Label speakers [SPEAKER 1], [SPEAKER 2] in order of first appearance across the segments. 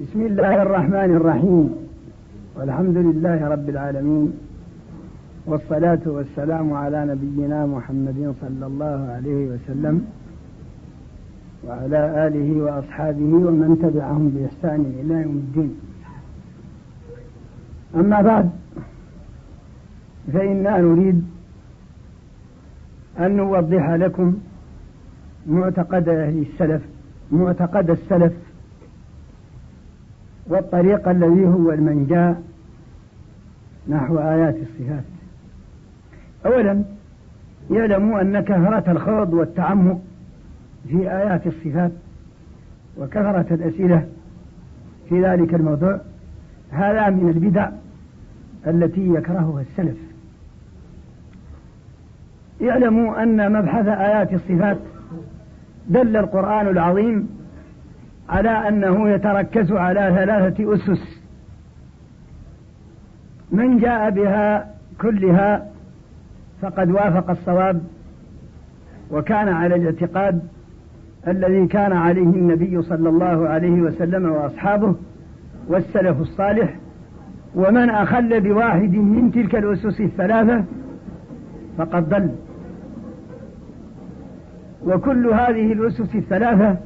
[SPEAKER 1] بسم الله الرحمن الرحيم والحمد لله رب العالمين والصلاة والسلام على نبينا محمد صلى الله عليه وسلم وعلى آله وأصحابه ومن تبعهم بإحسان إلى يوم الدين أما بعد فإنا نريد أن نوضح لكم معتقد أهل السلف معتقد السلف والطريق الذي هو المنجاء نحو آيات الصفات أولا يعلموا أن كثرة الخوض والتعمق في آيات الصفات وكثرة الأسئلة في ذلك الموضوع هذا من البدع التي يكرهها السلف اعلموا أن مبحث آيات الصفات دل القرآن العظيم على أنه يتركز على ثلاثة أسس من جاء بها كلها فقد وافق الصواب وكان على الاعتقاد الذي كان عليه النبي صلى الله عليه وسلم واصحابه والسلف الصالح ومن اخل بواحد من تلك الاسس الثلاثه فقد ضل وكل هذه الاسس الثلاثه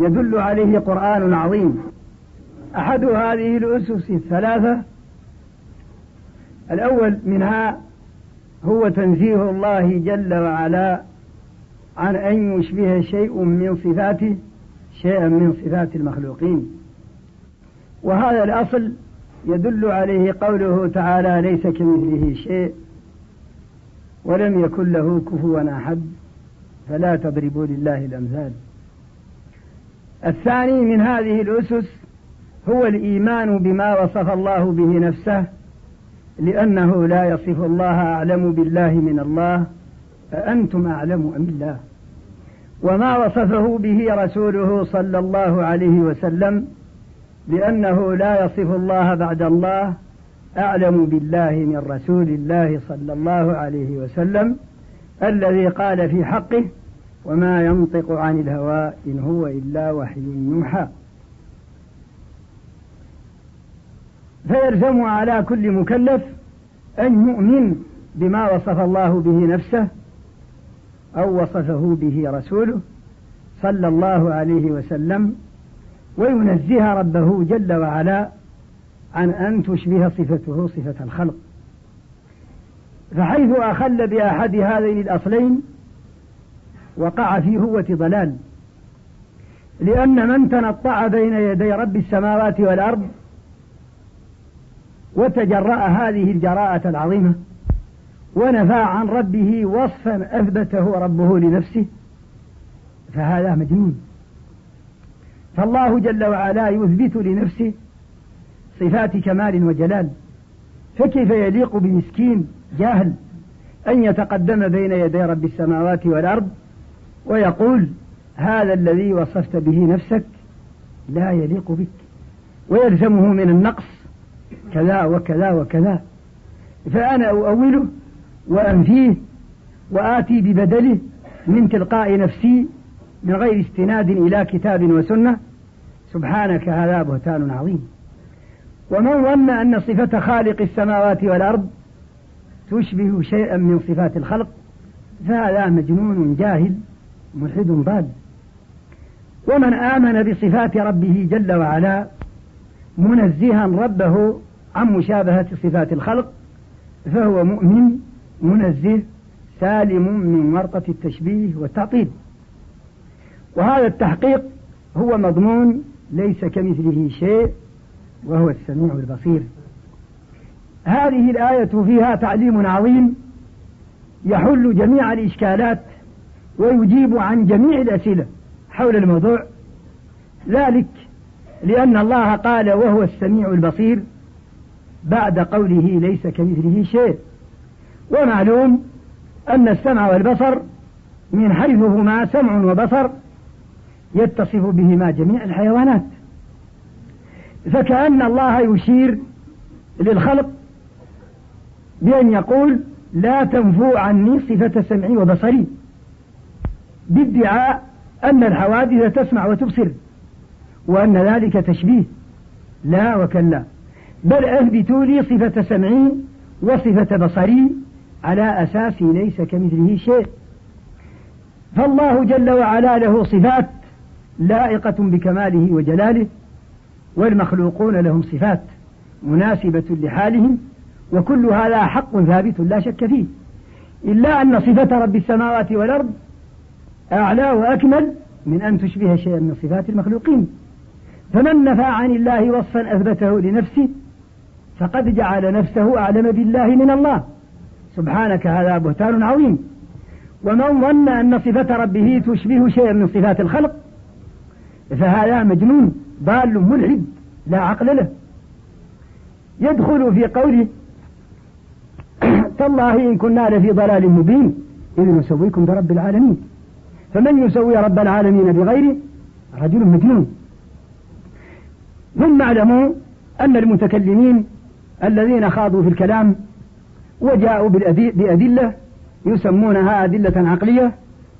[SPEAKER 1] يدل عليه قرآن عظيم أحد هذه الأسس الثلاثة الأول منها هو تنزيه الله جل وعلا عن أن يشبه شيء من صفاته شيئا من صفات المخلوقين وهذا الأصل يدل عليه قوله تعالى ليس كمثله شيء ولم يكن له كفوا أحد فلا تضربوا لله الأمثال الثاني من هذه الأسس هو الإيمان بما وصف الله به نفسه لأنه لا يصف الله أعلم بالله من الله فانتم أعلم أم الله وما وصفه به رسوله صلى الله عليه وسلم لأنه لا يصف الله بعد الله أعلم بالله من رسول الله صلى الله عليه وسلم الذي قال في حقه وما ينطق عن الهوى إن هو إلا وحي يوحى فيلزم على كل مكلف أن يؤمن بما وصف الله به نفسه أو وصفه به رسوله صلى الله عليه وسلم وينزه ربه جل وعلا عن أن تشبه صفته صفة الخلق فحيث أخل بأحد هذين الأصلين وقع في هوة ضلال لأن من تنطع بين يدي رب السماوات والأرض وتجرأ هذه الجراءة العظيمة ونفى عن ربه وصفا أثبته ربه لنفسه فهذا مجنون فالله جل وعلا يثبت لنفسه صفات كمال وجلال فكيف يليق بمسكين جاهل أن يتقدم بين يدي رب السماوات والأرض ويقول هذا الذي وصفت به نفسك لا يليق بك ويلزمه من النقص كذا وكذا وكذا فأنا أؤوله وأنفيه وآتي ببدله من تلقاء نفسي من غير استناد إلى كتاب وسنة سبحانك هذا بهتان عظيم ومن ظن أن صفة خالق السماوات والأرض تشبه شيئا من صفات الخلق فهذا مجنون جاهل ملحد ضال ومن آمن بصفات ربه جل وعلا منزها ربه عن مشابهة صفات الخلق فهو مؤمن منزه سالم من ورطة التشبيه والتعطيل وهذا التحقيق هو مضمون ليس كمثله شيء وهو السميع البصير هذه الآية فيها تعليم عظيم يحل جميع الإشكالات ويجيب عن جميع الأسئلة حول الموضوع ذلك لأن الله قال وهو السميع البصير بعد قوله ليس كمثله شيء ومعلوم أن السمع والبصر من حيثهما سمع وبصر يتصف بهما جميع الحيوانات فكأن الله يشير للخلق بأن يقول لا تنفو عني صفة سمعي وبصري بادعاء أن الحوادث تسمع وتبصر وأن ذلك تشبيه لا وكلا بل أثبتوا لي صفة سمعي وصفة بصري على أساس ليس كمثله شيء فالله جل وعلا له صفات لائقة بكماله وجلاله والمخلوقون لهم صفات مناسبة لحالهم وكل هذا حق ثابت لا شك فيه إلا أن صفة رب السماوات والأرض أعلى وأكمل من أن تشبه شيئا من صفات المخلوقين فمن نفى عن الله وصفا أثبته لنفسه فقد جعل نفسه أعلم بالله من الله سبحانك هذا بهتان عظيم ومن ظن أن صفة ربه تشبه شيئا من صفات الخلق فهذا مجنون ضال ملحد لا عقل له يدخل في قوله تالله إن كنا لفي ضلال مبين إذ نسويكم برب العالمين فمن يسوي رب العالمين بغيره رجل مجنون ثم اعلموا أن المتكلمين الذين خاضوا في الكلام وجاءوا بأدلة يسمونها أدلة عقلية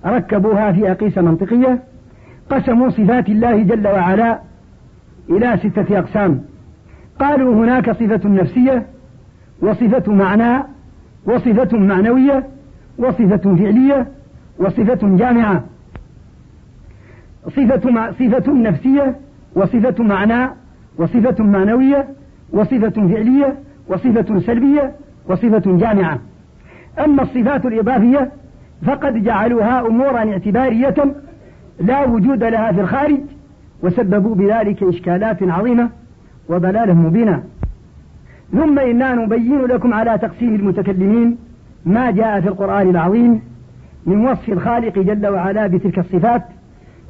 [SPEAKER 1] ركبوها في أقيسة منطقية قسموا صفات الله جل وعلا إلى ستة أقسام قالوا هناك صفة نفسية وصفة معنى وصفة معنوية وصفة فعلية وصفة جامعة صفة, ما صفة نفسية وصفة معنى وصفة معنوية وصفة فعلية وصفة سلبية وصفة جامعة أما الصفات الإضافية فقد جعلوها أمورا اعتبارية لا وجود لها في الخارج وسببوا بذلك إشكالات عظيمة وضلالا مبينا ثم إنا نبين لكم على تقسيم المتكلمين ما جاء في القرآن العظيم من وصف الخالق جل وعلا بتلك الصفات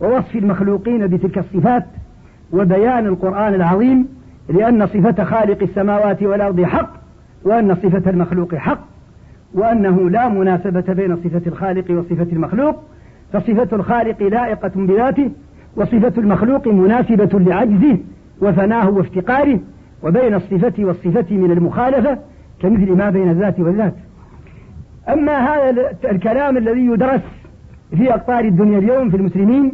[SPEAKER 1] ووصف المخلوقين بتلك الصفات وبيان القرآن العظيم لأن صفة خالق السماوات والأرض حق وأن صفة المخلوق حق وأنه لا مناسبة بين صفة الخالق وصفة المخلوق فصفة الخالق لائقة بذاته وصفة المخلوق مناسبة لعجزه وفناه وافتقاره وبين الصفة والصفة من المخالفة كمثل ما بين الذات والذات أما هذا الكلام الذي يدرس في أقطار الدنيا اليوم في المسلمين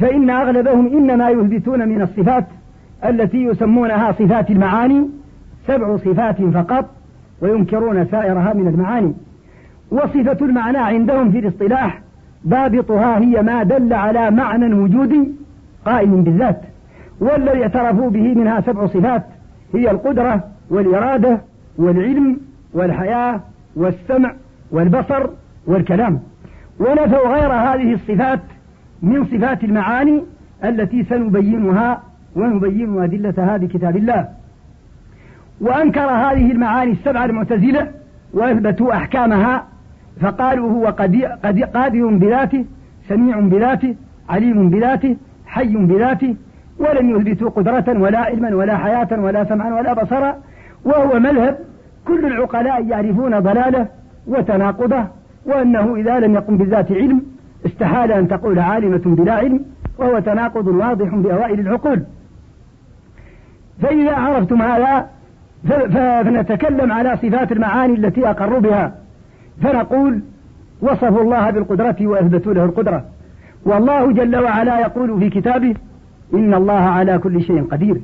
[SPEAKER 1] فإن أغلبهم إنما يثبتون من الصفات التي يسمونها صفات المعاني سبع صفات فقط وينكرون سائرها من المعاني وصفة المعنى عندهم في الاصطلاح ضابطها هي ما دل على معنى وجودي قائم بالذات والذي اعترفوا به منها سبع صفات هي القدرة والإرادة والعلم والحياة والسمع والبصر والكلام ونفوا غير هذه الصفات من صفات المعاني التي سنبينها ونبين أدلة هذا كتاب الله وأنكر هذه المعاني السبعة المعتزلة وأثبتوا أحكامها فقالوا هو قادر بذاته سميع بذاته عليم بذاته حي بذاته ولم يثبتوا قدرة ولا علما ولا حياة ولا سمعا ولا بصرا وهو مذهب كل العقلاء يعرفون ضلاله وتناقضه وأنه إذا لم يقم بذات علم استحال أن تقول عالمة بلا علم وهو تناقض واضح بأوائل العقول فإذا عرفتم هذا فنتكلم على صفات المعاني التي أقر بها فنقول وصفوا الله بالقدرة وأثبتوا له القدرة والله جل وعلا يقول في كتابه إن الله على كل شيء قدير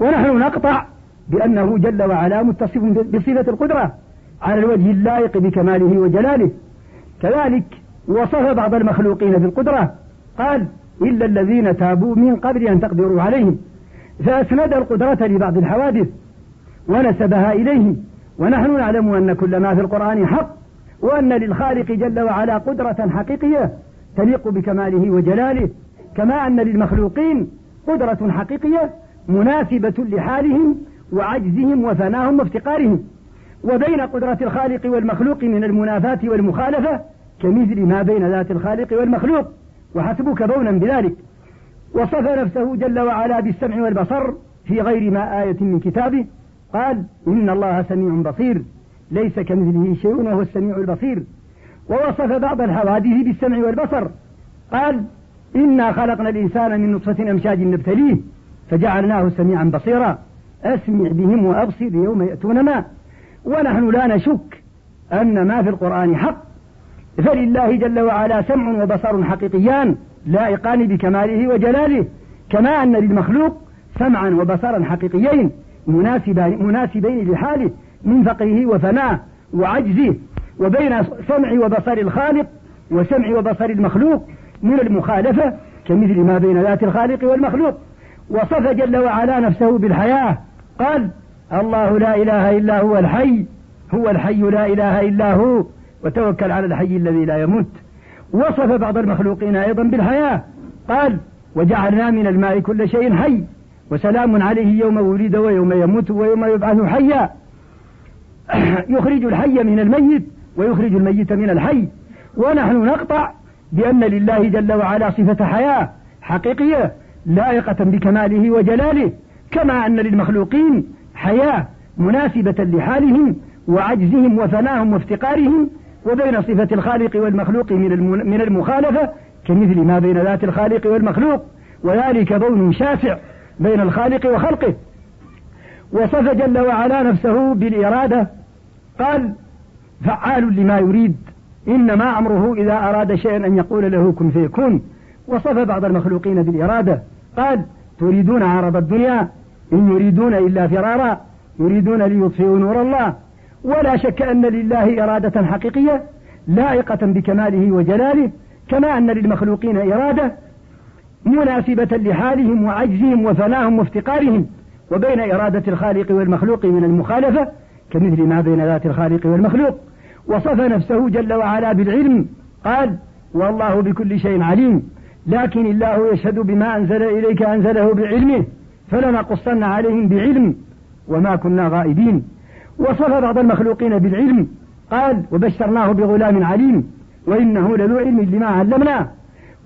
[SPEAKER 1] ونحن نقطع بأنه جل وعلا متصف بصفة القدرة على الوجه اللائق بكماله وجلاله كذلك وصف بعض المخلوقين بالقدرة قال إلا الذين تابوا من قبل أن تقدروا عليهم فأسند القدرة لبعض الحوادث ونسبها إليه ونحن نعلم أن كل ما في القرآن حق وأن للخالق جل وعلا قدرة حقيقية تليق بكماله وجلاله كما أن للمخلوقين قدرة حقيقية مناسبة لحالهم وعجزهم وفناهم وافتقارهم وبين قدرة الخالق والمخلوق من المنافاة والمخالفة كمثل ما بين ذات الخالق والمخلوق وحسبك بونا بذلك وصف نفسه جل وعلا بالسمع والبصر في غير ما آية من كتابه قال إن الله سميع بصير ليس كمثله شيء وهو السميع البصير ووصف بعض الحوادث بالسمع والبصر قال إنا خلقنا الإنسان من نطفة أمشاج نبتليه فجعلناه سميعا بصيرا أسمع بهم وأبصر يوم يأتوننا ونحن لا نشك أن ما في القرآن حق فلله جل وعلا سمع وبصر حقيقيان لائقان بكماله وجلاله كما أن للمخلوق سمعا وبصرا حقيقيين مناسبين, مناسبين لحاله من فقره وفناه وعجزه وبين سمع وبصر الخالق وسمع وبصر المخلوق من المخالفة كمثل ما بين ذات الخالق والمخلوق وصف جل وعلا نفسه بالحياة قال الله لا إله إلا هو الحي هو الحي لا إله إلا هو وتوكل على الحي الذي لا يموت وصف بعض المخلوقين أيضا بالحياة قال وجعلنا من الماء كل شيء حي وسلام عليه يوم ولد ويوم يموت ويوم يبعث حيا يخرج الحي من الميت ويخرج الميت من الحي ونحن نقطع بأن لله جل وعلا صفة حياة حقيقية لائقة بكماله وجلاله كما أن للمخلوقين حياة مناسبة لحالهم وعجزهم وفناهم وافتقارهم وبين صفة الخالق والمخلوق من من المخالفة كمثل ما بين ذات الخالق والمخلوق وذلك بون شاسع بين الخالق وخلقه وصف جل وعلا نفسه بالإرادة قال فعال لما يريد إنما أمره إذا أراد شيئا أن يقول له كن فيكون وصف بعض المخلوقين بالإرادة قال تريدون عرض الدنيا إن يريدون إلا فرارا يريدون ليطفئوا نور الله ولا شك أن لله إرادة حقيقية لائقة بكماله وجلاله كما أن للمخلوقين إرادة مناسبة لحالهم وعجزهم وفناهم وافتقارهم وبين إرادة الخالق والمخلوق من المخالفة كمثل ما بين ذات الخالق والمخلوق وصف نفسه جل وعلا بالعلم قال والله بكل شيء عليم لكن الله يشهد بما أنزل إليك أنزله بعلمه فلنقصن عليهم بعلم وما كنا غائبين وصف بعض المخلوقين بالعلم قال وبشرناه بغلام عليم وإنه لذو علم لما علمناه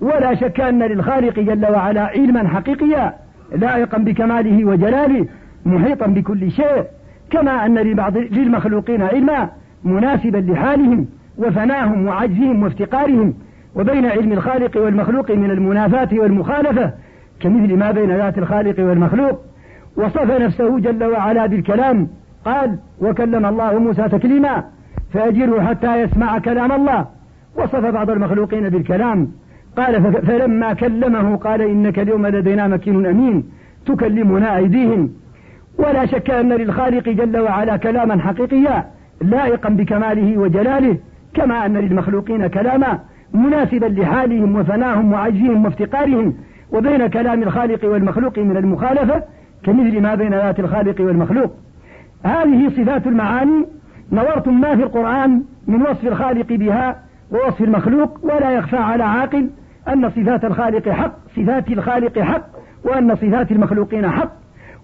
[SPEAKER 1] ولا شك أن للخالق جل وعلا علما حقيقيا لائقا بكماله وجلاله محيطا بكل شيء كما أن لبعض للمخلوقين علما مناسبا لحالهم وفناهم وعجزهم وافتقارهم وبين علم الخالق والمخلوق من المنافاة والمخالفة كمثل ما بين ذات الخالق والمخلوق وصف نفسه جل وعلا بالكلام قال وكلم الله موسى تكليما فأجره حتى يسمع كلام الله وصف بعض المخلوقين بالكلام قال فلما كلمه قال إنك اليوم لدينا مكين أمين تكلمنا أيديهم ولا شك أن للخالق جل وعلا كلاما حقيقيا لائقا بكماله وجلاله كما أن للمخلوقين كلاما مناسبا لحالهم وفناهم وعجزهم وافتقارهم وبين كلام الخالق والمخلوق من المخالفة كمثل ما بين ذات الخالق والمخلوق هذه صفات المعاني نظرتم ما في القرآن من وصف الخالق بها ووصف المخلوق ولا يخفى على عاقل أن صفات الخالق حق صفات الخالق حق وأن صفات المخلوقين حق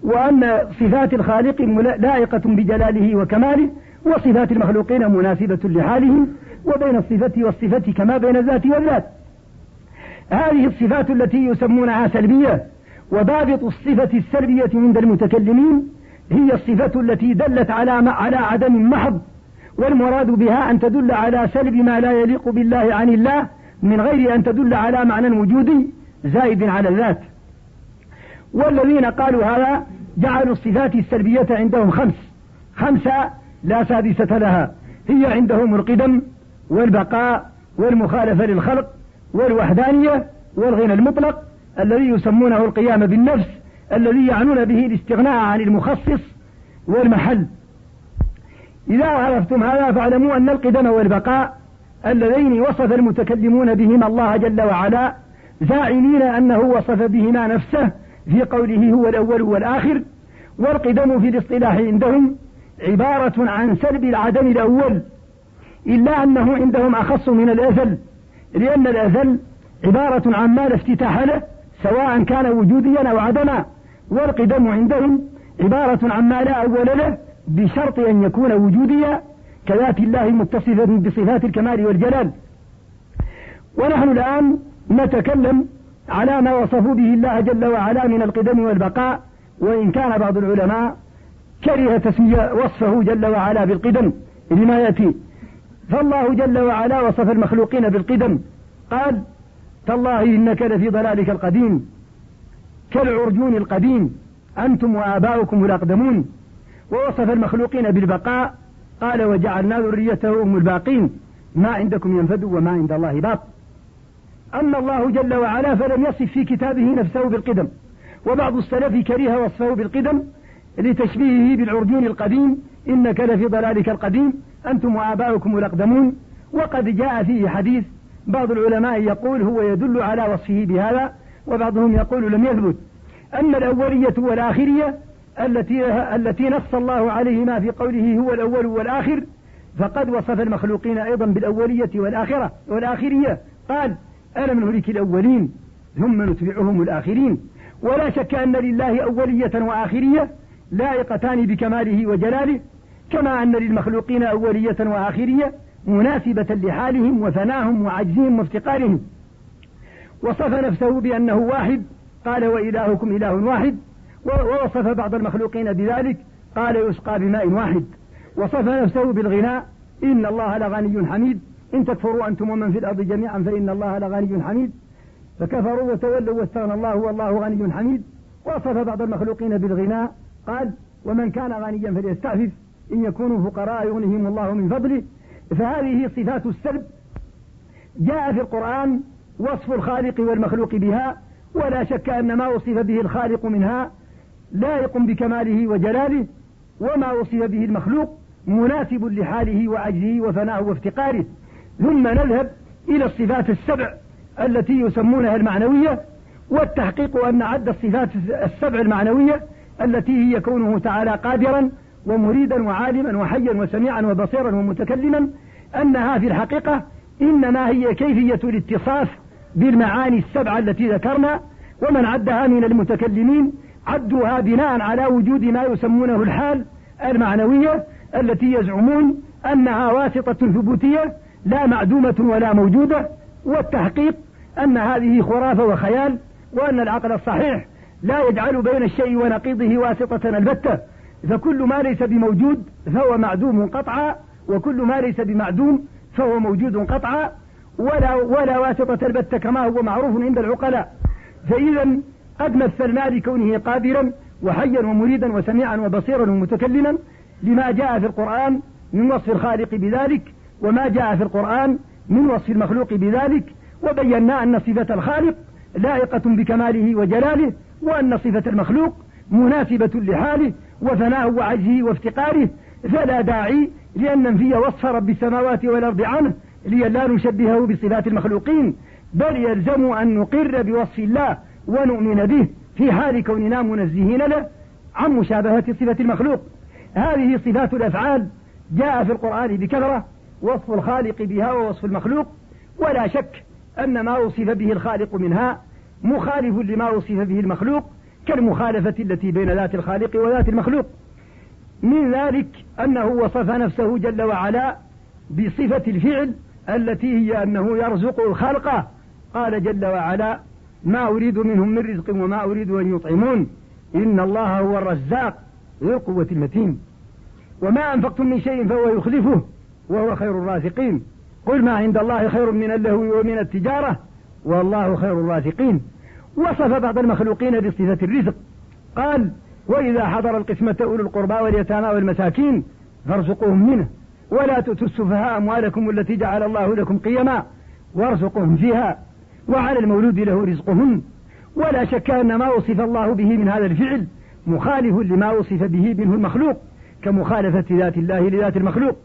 [SPEAKER 1] وأن صفات الخالق لائقة بجلاله وكماله وصفات المخلوقين مناسبة لحالهم وبين الصفة والصفة كما بين الذات والذات هذه الصفات التي يسمونها سلبية وضابط الصفة السلبية عند المتكلمين هي الصفة التي دلت على على عدم محض والمراد بها أن تدل على سلب ما لا يليق بالله عن الله من غير أن تدل على معنى وجودي زائد على الذات والذين قالوا هذا جعلوا الصفات السلبية عندهم خمس خمسة لا سادسة لها هي عندهم القدم والبقاء والمخالفة للخلق والوحدانية والغنى المطلق الذي يسمونه القيام بالنفس الذي يعنون به الاستغناء عن المخصص والمحل إذا عرفتم هذا فاعلموا أن القدم والبقاء اللذين وصف المتكلمون بهما الله جل وعلا زاعمين أنه وصف بهما نفسه في قوله هو الأول والآخر والقدم في الاصطلاح عندهم عبارة عن سلب العدم الأول إلا أنه عندهم أخص من الأزل لأن الأذل عبارة عن ما لا افتتاح له سواء كان وجوديا أو عدما والقدم عندهم عبارة عن ما لا أول له بشرط أن يكون وجوديا كذات الله متصفة بصفات الكمال والجلال ونحن الآن نتكلم على ما وصفوا به الله جل وعلا من القدم والبقاء وإن كان بعض العلماء كره تسمية وصفه جل وعلا بالقدم لما يأتي فالله جل وعلا وصف المخلوقين بالقدم قال تالله إنك لفي ضلالك القديم كالعرجون القديم أنتم وآباؤكم الأقدمون ووصف المخلوقين بالبقاء قال وجعلنا ذريته هم الباقين ما عندكم ينفد وما عند الله باق أما الله جل وعلا فلم يصف في كتابه نفسه بالقدم وبعض السلف كره وصفه بالقدم لتشبيهه بالعرجون القديم إنك لفي ضلالك القديم أنتم وآباؤكم الأقدمون وقد جاء فيه حديث بعض العلماء يقول هو يدل على وصفه بهذا وبعضهم يقول لم يثبت أما الأولية والآخرية التي التي نص الله عليهما في قوله هو الأول والآخر فقد وصف المخلوقين أيضا بالأولية والآخرة والآخرية قال ألم نهلك الأولين ثم نتبعهم الآخرين ولا شك أن لله أولية وآخرية لائقتان بكماله وجلاله كما أن للمخلوقين أولية وآخرية مناسبة لحالهم وثناهم وعجزهم وافتقارهم وصف نفسه بأنه واحد قال وإلهكم إله واحد ووصف بعض المخلوقين بذلك قال يسقى بماء واحد وصف نفسه بالغناء إن الله لغني حميد إن تكفروا أنتم ومن في الأرض جميعا فإن الله لغني حميد فكفروا وتولوا واستغنى الله والله غني حميد وصف بعض المخلوقين بالغناء قال ومن كان غنيا فليستعفف إن يكونوا فقراء يغنيهم الله من فضله فهذه صفات السلب جاء في القرآن وصف الخالق والمخلوق بها ولا شك أن ما وصف به الخالق منها لائق بكماله وجلاله وما وصف به المخلوق مناسب لحاله وعجزه وفناه وافتقاره ثم نذهب إلى الصفات السبع التي يسمونها المعنوية والتحقيق أن عد الصفات السبع المعنوية التي هي كونه تعالى قادرا ومريدا وعالما وحيا وسميعا وبصيرا ومتكلما أنها في الحقيقة إنما هي كيفية الاتصاف بالمعاني السبعة التي ذكرنا ومن عدها من المتكلمين عدوها بناء على وجود ما يسمونه الحال المعنوية التي يزعمون أنها واسطة ثبوتية لا معدومة ولا موجودة والتحقيق أن هذه خرافة وخيال وأن العقل الصحيح لا يجعل بين الشيء ونقيضه واسطة البتة فكل ما ليس بموجود فهو معدوم قطعا وكل ما ليس بمعدوم فهو موجود قطعا ولا ولا واسطة البتة كما هو معروف عند العقلاء فإذا قد مثلنا لكونه قادرا وحيا ومريدا وسميعا وبصيرا ومتكلما لما جاء في القرآن من وصف الخالق بذلك وما جاء في القرآن من وصف المخلوق بذلك وبينا أن صفة الخالق لائقة بكماله وجلاله وأن صفة المخلوق مناسبة لحاله وثناه وعجزه وافتقاره فلا داعي لأن ننفي وصف رب السماوات والأرض عنه لئلا نشبهه بصفات المخلوقين بل يلزم أن نقر بوصف الله ونؤمن به في حال كوننا منزهين له عن مشابهة صفة المخلوق هذه صفات الأفعال جاء في القرآن بكثرة وصف الخالق بها ووصف المخلوق ولا شك أن ما وصف به الخالق منها مخالف لما وصف به المخلوق كالمخالفة التي بين ذات الخالق وذات المخلوق من ذلك أنه وصف نفسه جل وعلا بصفة الفعل التي هي أنه يرزق الخلق قال جل وعلا ما أريد منهم من رزق وما أريد أن يطعمون إن الله هو الرزاق ذو القوة المتين وما أنفقتم من شيء فهو يخلفه وهو خير الرازقين قل ما عند الله خير من اللهو ومن التجارة والله خير الرازقين وصف بعض المخلوقين بصفة الرزق قال وإذا حضر القسمة أولو القربى واليتامى والمساكين فارزقوهم منه ولا تؤتوا السفهاء أموالكم التي جعل الله لكم قيما وارزقهم فيها وعلى المولود له رزقهم ولا شك أن ما وصف الله به من هذا الفعل مخالف لما وصف به منه المخلوق كمخالفة ذات الله لذات المخلوق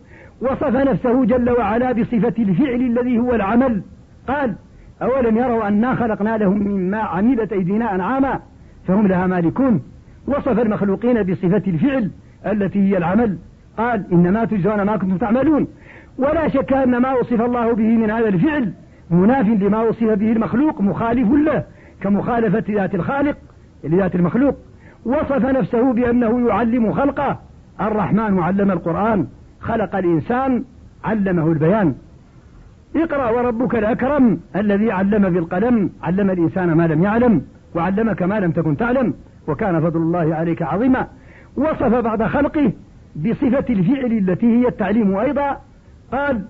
[SPEAKER 1] وصف نفسه جل وعلا بصفة الفعل الذي هو العمل قال أولم يروا أنا خلقنا لهم مما عملت أيدينا أنعاما فهم لها مالكون وصف المخلوقين بصفة الفعل التي هي العمل قال إنما تجزون ما كنتم تعملون ولا شك أن ما وصف الله به من هذا الفعل مناف لما وصف به المخلوق مخالف له كمخالفة ذات الخالق لذات المخلوق وصف نفسه بأنه يعلم خلقه الرحمن علم القرآن خلق الإنسان علمه البيان اقرأ وربك الأكرم الذي علم بالقلم علم الإنسان ما لم يعلم وعلمك ما لم تكن تعلم وكان فضل الله عليك عظيما وصف بعد خلقه بصفة الفعل التي هي التعليم أيضا قال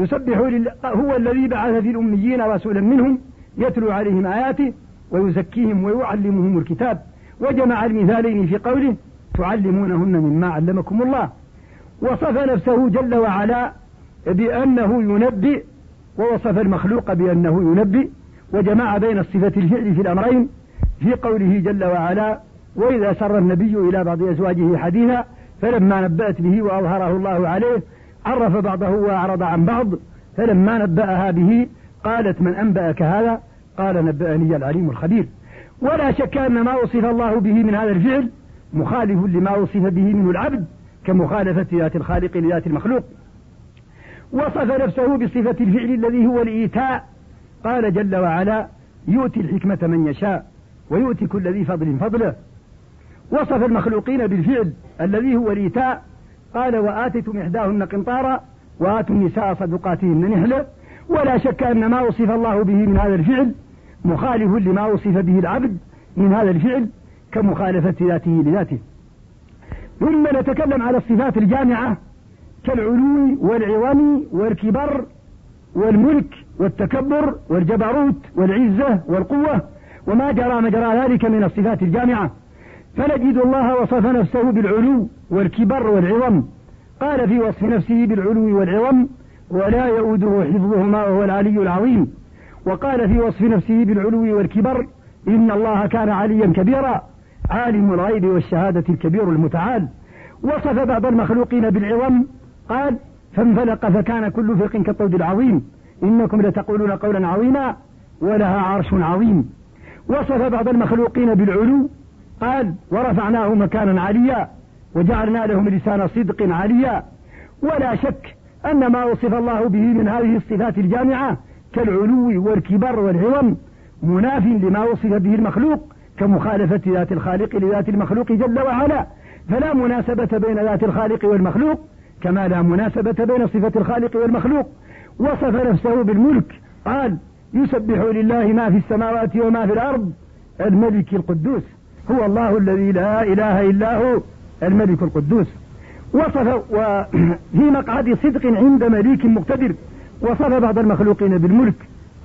[SPEAKER 1] يسبح لله هو الذي بعث في الأميين رسولا منهم يتلو عليهم آياته ويزكيهم ويعلمهم الكتاب وجمع المثالين في قوله تعلمونهن مما علمكم الله وصف نفسه جل وعلا بأنه ينبئ ووصف المخلوق بأنه ينبئ وجمع بين الصفة الفعل في الأمرين في قوله جل وعلا وإذا سر النبي إلى بعض أزواجه حديثا فلما نبأت به وأظهره الله عليه عرف بعضه وأعرض عن بعض فلما نبأها به قالت من أنبأك هذا قال نبأني العليم الخبير ولا شك أن ما وصف الله به من هذا الفعل مخالف لما وصف به من العبد كمخالفة ذات الخالق لذات المخلوق وصف نفسه بصفة الفعل الذي هو الإيتاء قال جل وعلا يؤتي الحكمة من يشاء ويؤتي كل ذي فضل فضله وصف المخلوقين بالفعل الذي هو الإيتاء قال وآتيتم إحداهن قنطارا وآتوا النساء صدقاتهن نحلة ولا شك أن ما وصف الله به من هذا الفعل مخالف لما وصف به العبد من هذا الفعل كمخالفة ذاته لذاته ثم نتكلم على الصفات الجامعة كالعلو والعظم والكبر والملك والتكبر والجبروت والعزة والقوة وما جرى مجرى ذلك من الصفات الجامعة فنجد الله وصف نفسه بالعلو والكبر والعظم قال في وصف نفسه بالعلو والعظم ولا يؤده حفظهما وهو العلي العظيم وقال في وصف نفسه بالعلو والكبر إن الله كان عليا كبيرا عالم الغيب والشهادة الكبير المتعال وصف بعض المخلوقين بالعظم قال فانفلق فكان كل فرق كالطود العظيم إنكم لتقولون قولا عظيما ولها عرش عظيم وصف بعض المخلوقين بالعلو قال ورفعناه مكانا عليا وجعلنا لهم لسان صدق عليا ولا شك أن ما وصف الله به من هذه الصفات الجامعة كالعلو والكبر والعظم مناف لما وصف به المخلوق كمخالفة ذات الخالق لذات المخلوق جل وعلا فلا مناسبة بين ذات الخالق والمخلوق كما لا مناسبة بين صفة الخالق والمخلوق وصف نفسه بالملك قال يسبح لله ما في السماوات وما في الأرض الملك القدوس هو الله الذي لا إله إلا هو الملك القدوس وصف وفي مقعد صدق عند مليك مقتدر وصف بعض المخلوقين بالملك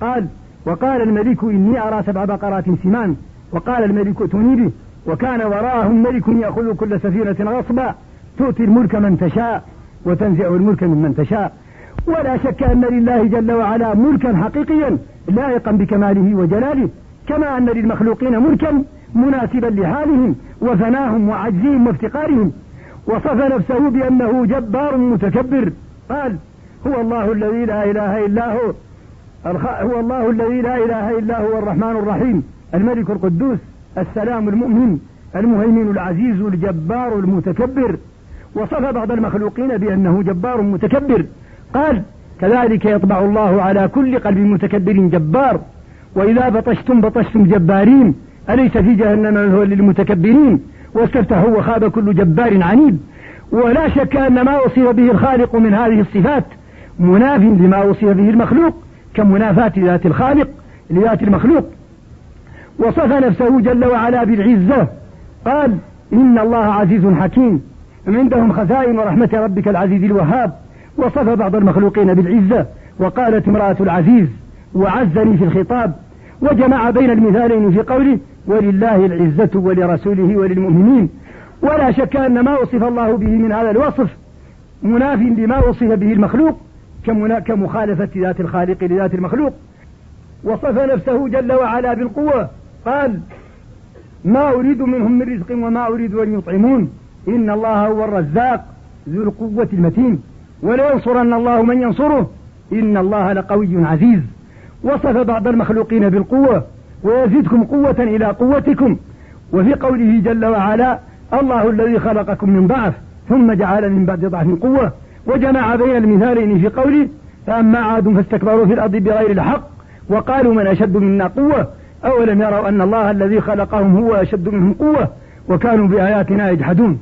[SPEAKER 1] قال وقال الملك إني أرى سبع بقرات سمان وقال الملك اتوني به وكان وراءهم ملك يأخذ كل سفينة غصبا تؤتي الملك من تشاء وتنزع الملك ممن تشاء ولا شك أن لله جل وعلا ملكا حقيقيا لائقا بكماله وجلاله كما أن للمخلوقين ملكا مناسبا لحالهم وفناهم وعجزهم وافتقارهم وصف نفسه بأنه جبار متكبر قال هو الله الذي لا إله إلا هو هو الله الذي لا إله إلا هو الرحمن الرحيم الملك القدوس السلام المؤمن المهيمن العزيز الجبار المتكبر وصف بعض المخلوقين بأنه جبار متكبر قال كذلك يطبع الله على كل قلب متكبر جبار وإذا بطشتم بطشتم جبارين أليس في جهنم هو للمتكبرين واستفتحوا وخاب كل جبار عنيد ولا شك أن ما وصف به الخالق من هذه الصفات مناف لما وصف به المخلوق كمنافاة ذات الخالق لذات المخلوق وصف نفسه جل وعلا بالعزة قال إن الله عزيز حكيم عندهم خزائن رحمة ربك العزيز الوهاب وصف بعض المخلوقين بالعزة وقالت امرأة العزيز وعزني في الخطاب وجمع بين المثالين في قوله ولله العزة ولرسوله وللمؤمنين ولا شك أن ما وصف الله به من هذا الوصف مناف لما وصف به المخلوق كمخالفة ذات الخالق لذات المخلوق وصف نفسه جل وعلا بالقوة قال ما أريد منهم من رزق وما أريد أن يطعمون إن الله هو الرزاق ذو القوة المتين ولينصرن الله من ينصره إن الله لقوي عزيز وصف بعض المخلوقين بالقوة ويزيدكم قوة إلى قوتكم وفي قوله جل وعلا الله الذي خلقكم من ضعف ثم جعل من بعد ضعف قوة وجمع بين المثالين في قوله فأما عاد فاستكبروا في الأرض بغير الحق وقالوا من أشد منا قوة أولم يروا أن الله الذي خلقهم هو أشد منهم قوة وكانوا بآياتنا يجحدون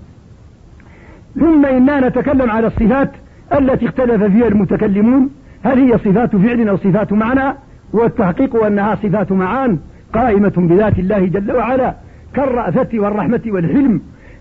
[SPEAKER 1] ثم إننا نتكلم على الصفات التي اختلف فيها المتكلمون هل هي صفات فعل أو صفات معنى والتحقيق أنها صفات معان قائمة بذات الله جل وعلا كالرأفة والرحمة والحلم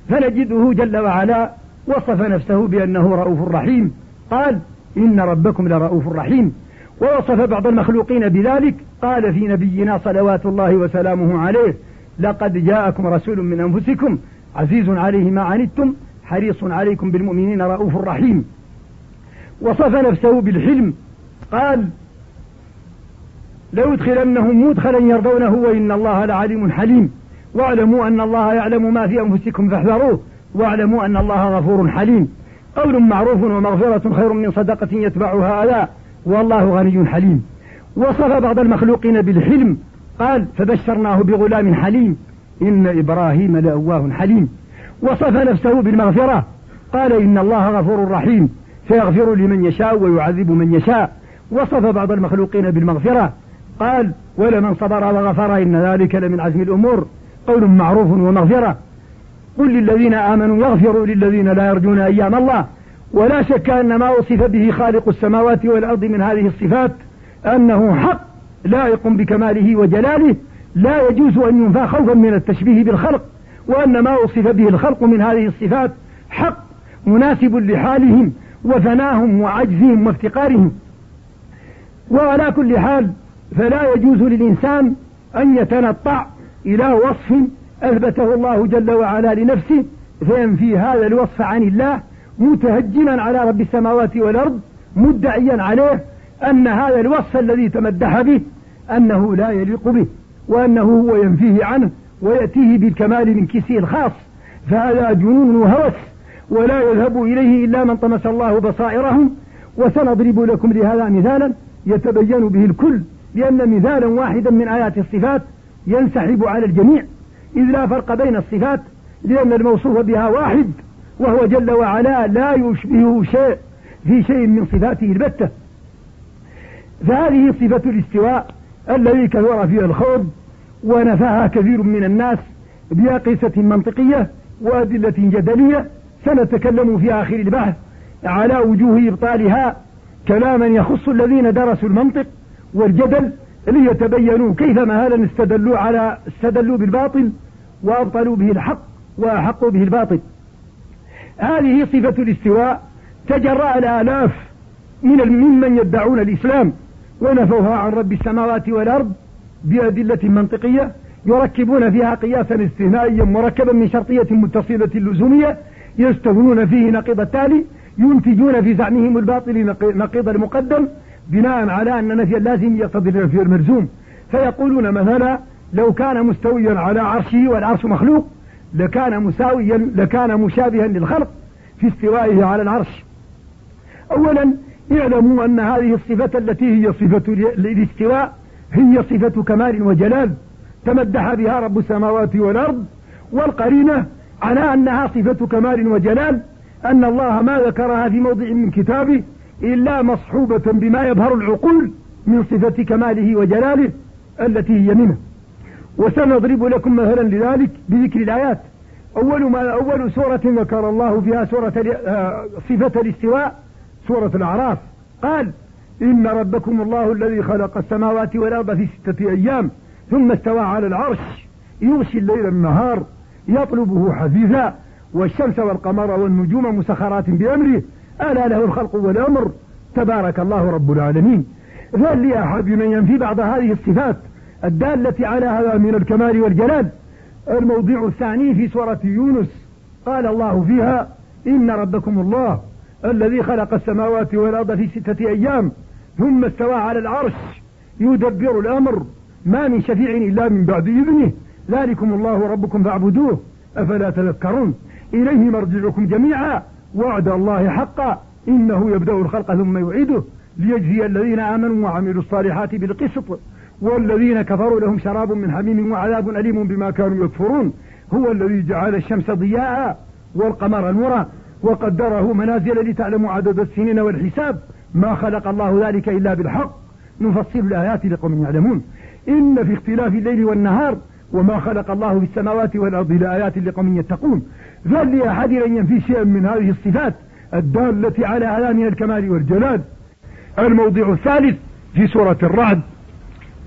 [SPEAKER 1] فنجده جل وعلا وصف نفسه بأنه رؤوف رحيم قال إن ربكم لرؤوف رحيم ووصف بعض المخلوقين بذلك قال في نبينا صلوات الله وسلامه عليه لقد جاءكم رسول من أنفسكم عزيز عليه ما عنتم حريص عليكم بالمؤمنين رؤوف رحيم وصف نفسه بالحلم قال ليدخلنهم مدخلا يرضونه وإن الله لعليم حليم واعلموا أن الله يعلم ما في أنفسكم فاحذروه واعلموا أن الله غفور حليم قول معروف ومغفرة خير من صدقة يتبعها أذى والله غني حليم وصف بعض المخلوقين بالحلم قال فبشرناه بغلام حليم إن إبراهيم لأواه حليم وصف نفسه بالمغفرة قال إن الله غفور رحيم فيغفر لمن يشاء ويعذب من يشاء وصف بعض المخلوقين بالمغفرة قال ولمن صبر وغفر إن ذلك لمن عزم الأمور قول معروف ومغفرة قل للذين آمنوا يغفروا للذين لا يرجون أيام الله ولا شك أن ما وصف به خالق السماوات والأرض من هذه الصفات أنه حق لائق بكماله وجلاله لا يجوز أن ينفى خوفا من التشبيه بالخلق وأن ما وصف به الخلق من هذه الصفات حق مناسب لحالهم وثناهم وعجزهم وافتقارهم وعلى كل حال فلا يجوز للإنسان أن يتنطع إلى وصف أثبته الله جل وعلا لنفسه فينفي هذا الوصف عن الله متهجما على رب السماوات والأرض مدعيا عليه أن هذا الوصف الذي تمدح به أنه لا يليق به وأنه هو ينفيه عنه ويأتيه بالكمال من كيسه الخاص فهذا جنون وهوس ولا يذهب إليه إلا من طمس الله بصائرهم وسنضرب لكم لهذا مثالا يتبين به الكل لأن مثالا واحدا من آيات الصفات ينسحب على الجميع إذ لا فرق بين الصفات لأن الموصوف بها واحد وهو جل وعلا لا يشبهه شيء في شيء من صفاته البتة فهذه صفة الاستواء الذي كثر فيها الخوض ونفاها كثير من الناس بأقيسة منطقية وأدلة جدلية سنتكلم في آخر البحث على وجوه إبطالها كلاما يخص الذين درسوا المنطق والجدل ليتبينوا كيف مهلا استدلوا على استدلوا بالباطل وأبطلوا به الحق وأحقوا به الباطل هذه صفة الاستواء تجرأ الآلاف من ممن يدعون الإسلام ونفوها عن رب السماوات والأرض بأدلة منطقية يركبون فيها قياسا استثنائيا مركبا من شرطية متصلة لزومية يستثنون فيه نقيض التالي ينتجون في زعمهم الباطل نقيض المقدم بناء على أن نفي اللازم يقتضي في الملزوم فيقولون مثلا لو كان مستويا على عرشه والعرش مخلوق لكان مساويا لكان مشابها للخلق في استوائه على العرش أولا اعلموا أن هذه الصفة التي هي صفة الاستواء هي صفة كمال وجلال تمدح بها رب السماوات والأرض والقرينة على أنها صفة كمال وجلال أن الله ما ذكرها في موضع من كتابه إلا مصحوبة بما يظهر العقول من صفة كماله وجلاله التي هي منه وسنضرب لكم مثلا لذلك بذكر الآيات أول ما أول سورة ذكر الله فيها سورة آه، صفة الاستواء سورة الأعراف قال إن ربكم الله الذي خلق السماوات والأرض في ستة أيام ثم استوى على العرش يغشي الليل النهار يطلبه حثيثا والشمس والقمر والنجوم مسخرات بأمره ألا له الخلق والأمر تبارك الله رب العالمين لي لأحد من ينفي بعض هذه الصفات الدالة على هذا من الكمال والجلال الموضوع الثاني في سورة يونس قال الله فيها إن ربكم الله الذي خلق السماوات والأرض في ستة أيام ثم استوى على العرش يدبر الأمر ما من شفيع إلا من بعد إذنه ذلكم الله ربكم فاعبدوه أفلا تذكرون إليه مرجعكم جميعا وعد الله حقا إنه يبدأ الخلق ثم يعيده ليجزي الذين آمنوا وعملوا الصالحات بالقسط والذين كفروا لهم شراب من حميم وعذاب أليم بما كانوا يكفرون هو الذي جعل الشمس ضياء والقمر نورا وقدره منازل لتعلموا عدد السنين والحساب ما خلق الله ذلك إلا بالحق نفصل الآيات لقوم يعلمون إن في اختلاف الليل والنهار وما خلق الله في السماوات والأرض لآيات لقوم يتقون ذل لأحد أن ينفي شيئا من هذه الصفات الدالة على علامها الكمال والجلال الموضع الثالث في سورة الرعد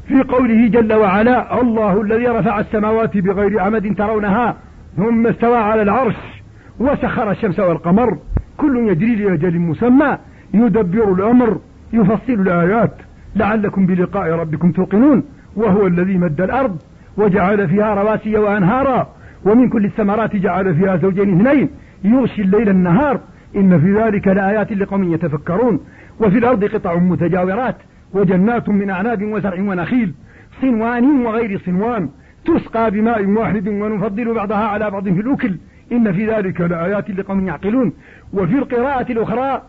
[SPEAKER 1] في قوله جل وعلا الله الذي رفع السماوات بغير عمد ترونها ثم استوى على العرش وسخر الشمس والقمر كل يجري لأجل مسمى يدبر الأمر يفصل الآيات لعلكم بلقاء ربكم توقنون وهو الذي مد الأرض وجعل فيها رواسي وأنهارا ومن كل الثمرات جعل فيها زوجين اثنين يغشي الليل النهار إن في ذلك لآيات لقوم يتفكرون وفي الأرض قطع متجاورات وجنات من أعناب وزرع ونخيل صنوان وغير صنوان تسقى بماء واحد ونفضل بعضها على بعض في الأكل إن في ذلك لآيات لقوم يعقلون وفي القراءة الأخرى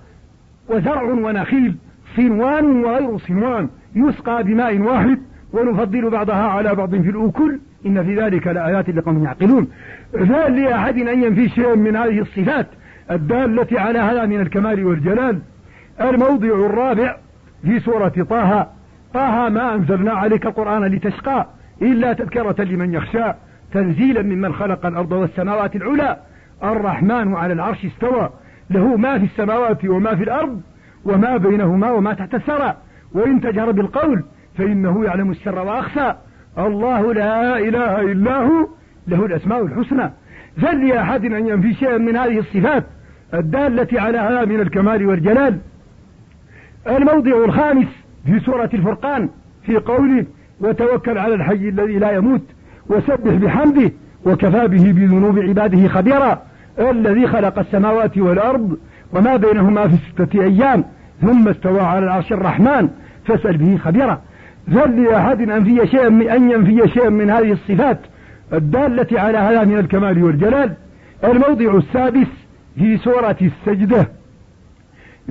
[SPEAKER 1] وزرع ونخيل صنوان وغير صنوان يسقى بماء واحد ونفضل بعضها على بعض في الأكل إن في ذلك لآيات لقوم يعقلون فهل لأحد أن ينفي شيء من هذه الصفات الدالة على هذا من الكمال والجلال الموضع الرابع في سورة طه طه ما أنزلنا عليك القرآن لتشقى إلا تذكرة لمن يخشى تنزيلا ممن خلق الأرض والسماوات العلى الرحمن على العرش استوى له ما في السماوات وما في الأرض وما بينهما وما تحت السرى وإن تجهر بالقول فإنه يعلم السر وأخفى الله لا إله إلا هو له الأسماء الحسنى فل لأحد أن ينفي شيئا من هذه الصفات الدالة على هذا من الكمال والجلال الموضع الخامس في سورة الفرقان في قوله وتوكل على الحي الذي لا يموت وسبح بحمده وكفى به بذنوب عباده خبيرا أه الذي خلق السماوات والأرض وما بينهما في ستة أيام ثم استوى على العرش الرحمن فاسأل به خبيرا ذل لأحد أن في شيئا من أن ينفي شيئا من هذه الصفات الدالة على هذا من الكمال والجلال الموضع السادس في سورة السجدة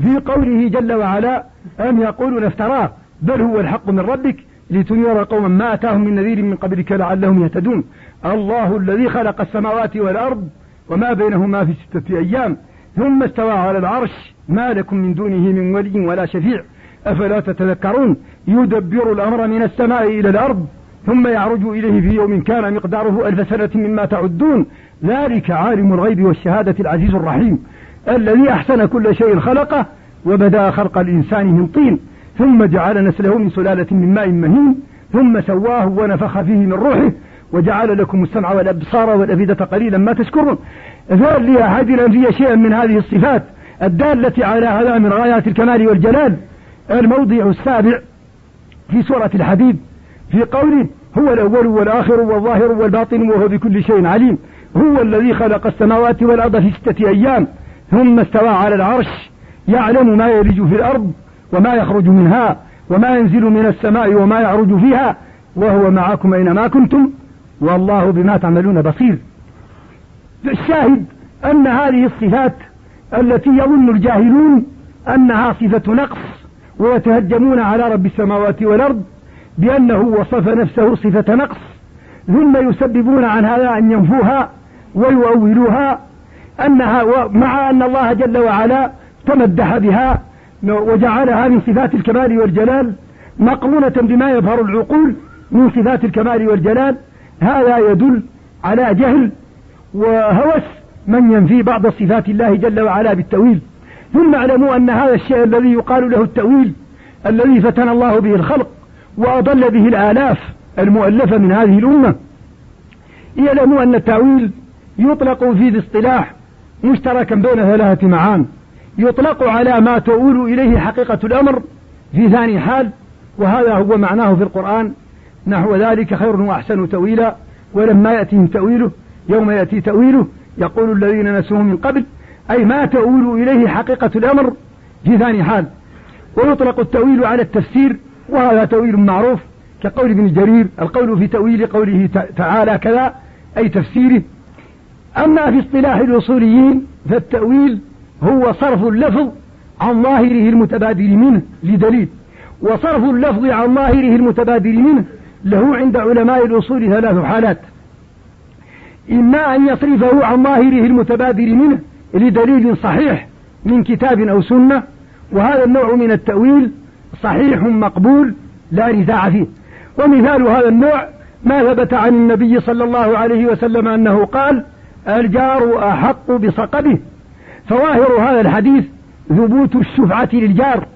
[SPEAKER 1] في قوله جل وعلا أم يقولون افتراه بل هو الحق من ربك لتنير قوما ما أتاهم من نذير من قبلك لعلهم يهتدون الله الذي خلق السماوات والأرض وما بينهما في ستة أيام ثم استوى على العرش ما لكم من دونه من ولي ولا شفيع أفلا تتذكرون يدبر الأمر من السماء إلى الأرض ثم يعرج إليه في يوم كان مقداره ألف سنة مما تعدون ذلك عالم الغيب والشهادة العزيز الرحيم الذي أحسن كل شيء خلقه وبدأ خلق الإنسان من طين ثم جعل نسله من سلالة من ماء مهين ثم سواه ونفخ فيه من روحه وجعل لكم السمع والأبصار والأفئدة قليلا ما تشكرون فهل لي أحد الأنبياء شيئا من هذه الصفات الدالة على هذا من غايات الكمال والجلال الموضع السابع في سورة الحديد في قوله هو الأول والآخر والظاهر والباطن وهو بكل شيء عليم هو الذي خلق السماوات والأرض في ستة أيام ثم استوى على العرش يعلم ما يلج في الأرض وما يخرج منها وما ينزل من السماء وما يعرج فيها وهو معكم أينما كنتم والله بما تعملون بصير الشاهد أن هذه الصفات التي يظن الجاهلون أنها صفة نقص ويتهجمون على رب السماوات والأرض بأنه وصف نفسه صفة نقص ثم يسببون عن هذا أن ينفوها ويؤولوها أنها مع أن الله جل وعلا تمدح بها وجعلها من صفات الكمال والجلال مقرونة بما يظهر العقول من صفات الكمال والجلال هذا يدل على جهل وهوس من ينفي بعض صفات الله جل وعلا بالتأويل ثم اعلموا أن هذا الشيء الذي يقال له التأويل الذي فتن الله به الخلق وأضل به الآلاف المؤلفة من هذه الأمة يعلموا أن التأويل يطلق في الاصطلاح مشتركا بين ثلاثة معان يطلق على ما تؤول إليه حقيقة الأمر في ثاني حال وهذا هو معناه في القرآن نحو ذلك خير وأحسن تأويلا ولما يأتيهم تأويله يوم يأتي تأويله يقول الذين نسوه من قبل أي ما تؤول إليه حقيقة الأمر في ثاني حال ويطلق التأويل على التفسير وهذا تأويل معروف كقول ابن جرير القول في تأويل قوله تعالى كذا أي تفسيره أما في اصطلاح الأصوليين فالتأويل هو صرف اللفظ عن ظاهره المتبادل منه لدليل وصرف اللفظ عن ظاهره المتبادل منه له عند علماء الأصول ثلاث حالات إما أن يصرفه عن ظاهره المتبادل منه لدليل صحيح من كتاب أو سنة وهذا النوع من التأويل صحيح مقبول لا نزاع فيه ومثال هذا النوع ما ثبت عن النبي صلى الله عليه وسلم أنه قال الجار أحق بصقبه فظاهر هذا الحديث ثبوت الشفعة للجار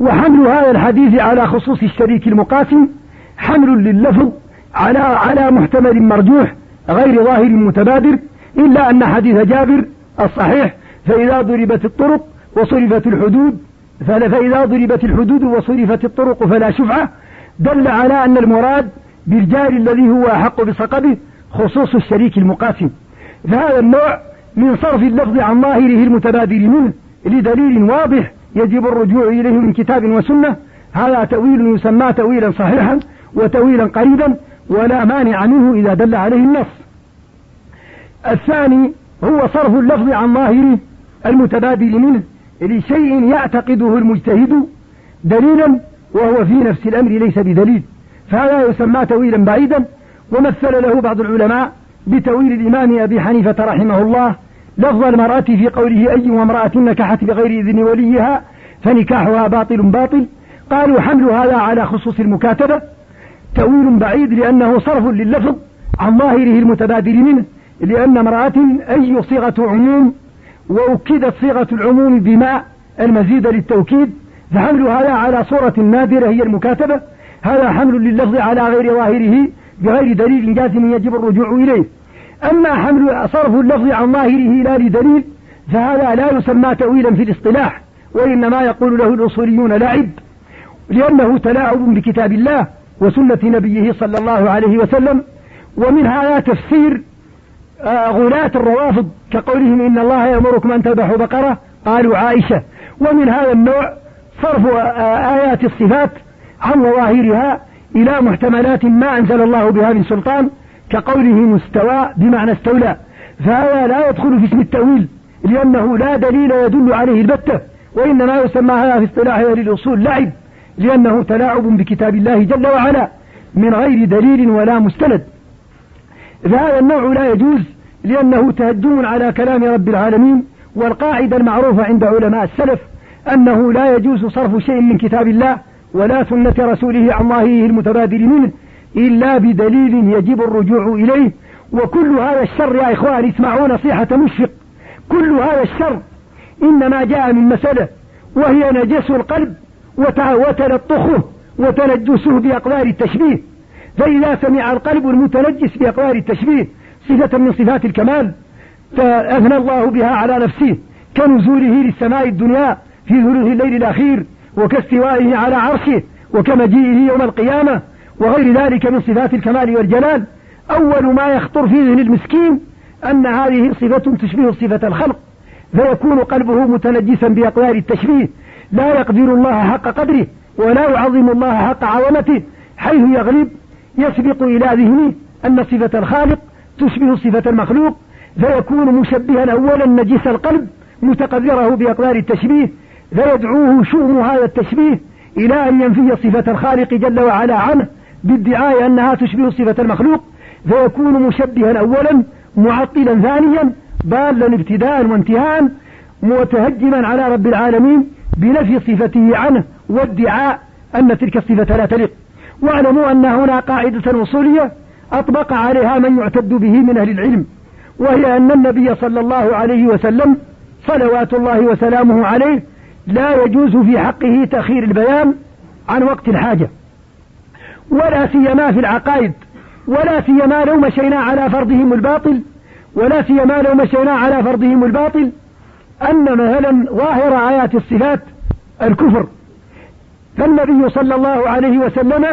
[SPEAKER 1] وحمل هذا الحديث على خصوص الشريك المقاسم حمل لللفظ على على محتمل مرجوح غير ظاهر متبادر إلا أن حديث جابر الصحيح فإذا ضربت الطرق وصرفت الحدود فإذا ضربت الحدود وصرفت الطرق فلا شفعة دل على أن المراد بالجار الذي هو أحق بصقبه خصوص الشريك المقاسم فهذا النوع من صرف اللفظ عن ظاهره المتبادل منه لدليل واضح يجب الرجوع إليه من كتاب وسنة هذا تأويل يسمى تأويلا صحيحا وتأويلا قريبا ولا مانع منه إذا دل عليه النص الثاني هو صرف اللفظ عن ظاهره المتبادل منه لشيء يعتقده المجتهد دليلا وهو في نفس الأمر ليس بدليل فهذا يسمى تأويلا بعيدا ومثل له بعض العلماء بتأويل الإمام أبي حنيفة رحمه الله لفظ المرأة في قوله أي امرأة نكحت بغير إذن وليها فنكاحها باطل باطل قالوا حمل هذا على خصوص المكاتبة تأويل بعيد لأنه صرف لللفظ عن ظاهره المتبادر منه لأن امرأة أي صيغة عموم وأكدت صيغة العموم بما المزيد للتوكيد فحمل هذا على صورة نادرة هي المكاتبة هذا حمل لللفظ على غير ظاهره بغير دليل جازم يجب الرجوع إليه أما حمل صرف اللفظ عن ظاهره لا لدليل فهذا لا يسمى تأويلا في الاصطلاح وإنما يقول له الأصوليون لعب لأنه تلاعب بكتاب الله وسنة نبيه صلى الله عليه وسلم ومن هذا تفسير آه، غلاة الروافض كقولهم إن الله يأمركم أن تذبحوا بقرة قالوا عائشة ومن هذا النوع صرف آه، آيات الصفات عن ظواهرها إلى محتملات ما أنزل الله بها من سلطان كقوله مستوى بمعنى استولى فهذا لا يدخل في اسم التأويل لأنه لا دليل يدل عليه البتة وإنما يسمى هذا في اصطلاح أهل الأصول لعب لأنه تلاعب بكتاب الله جل وعلا من غير دليل ولا مستند فهذا النوع لا يجوز لأنه تهجم على كلام رب العالمين والقاعدة المعروفة عند علماء السلف أنه لا يجوز صرف شيء من كتاب الله ولا سنة رسوله عن ظاهره المتبادل منه إلا بدليل يجب الرجوع إليه وكل هذا الشر يا إخوان اسمعوا نصيحة مشفق كل هذا الشر إنما جاء من مسألة وهي نجس القلب وتلطخه وتنجسه بأقوال التشبيه فإذا سمع القلب المتنجس بأقوال التشبيه صفة من صفات الكمال فأثنى الله بها على نفسه كنزوله للسماء الدنيا في ثلث الليل الأخير وكاستوائه على عرشه وكمجيئه يوم القيامة وغير ذلك من صفات الكمال والجلال أول ما يخطر في ذهن المسكين أن هذه صفة تشبه صفة الخلق فيكون قلبه متنجسا بأقوال التشبيه لا يقدر الله حق قدره ولا يعظم الله حق عظمته حيث يغلب يسبق إلى ذهنه أن صفة الخالق تشبه صفة المخلوق فيكون مشبها أولا نجس القلب متقدره بأقدار التشبيه فيدعوه شؤم هذا التشبيه إلى أن ينفي صفة الخالق جل وعلا عنه بادعاء أنها تشبه صفة المخلوق فيكون مشبها أولا معطلا ثانيا بالا ابتداء وانتهاء متهجما على رب العالمين بنفي صفته عنه وادعاء أن تلك الصفة لا تليق واعلموا أن هنا قاعدة أصولية أطبق عليها من يعتد به من أهل العلم وهي أن النبي صلى الله عليه وسلم صلوات الله وسلامه عليه لا يجوز في حقه تأخير البيان عن وقت الحاجة ولا سيما في العقائد ولا سيما لو مشينا على فرضهم الباطل ولا سيما لو مشينا على فرضهم الباطل أن مثلا ظاهر آيات الصفات الكفر فالنبي صلى الله عليه وسلم